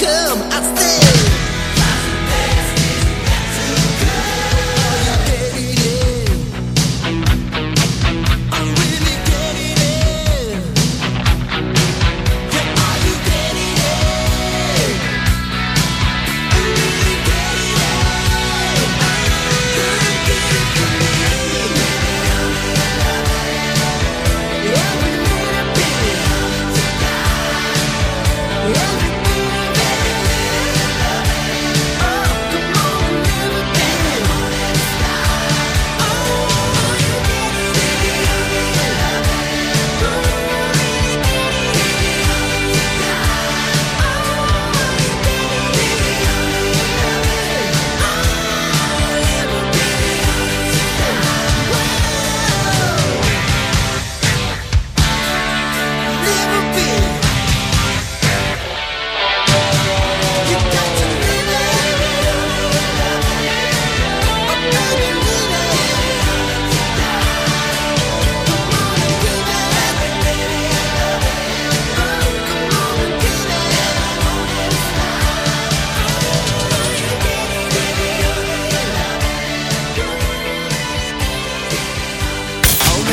come.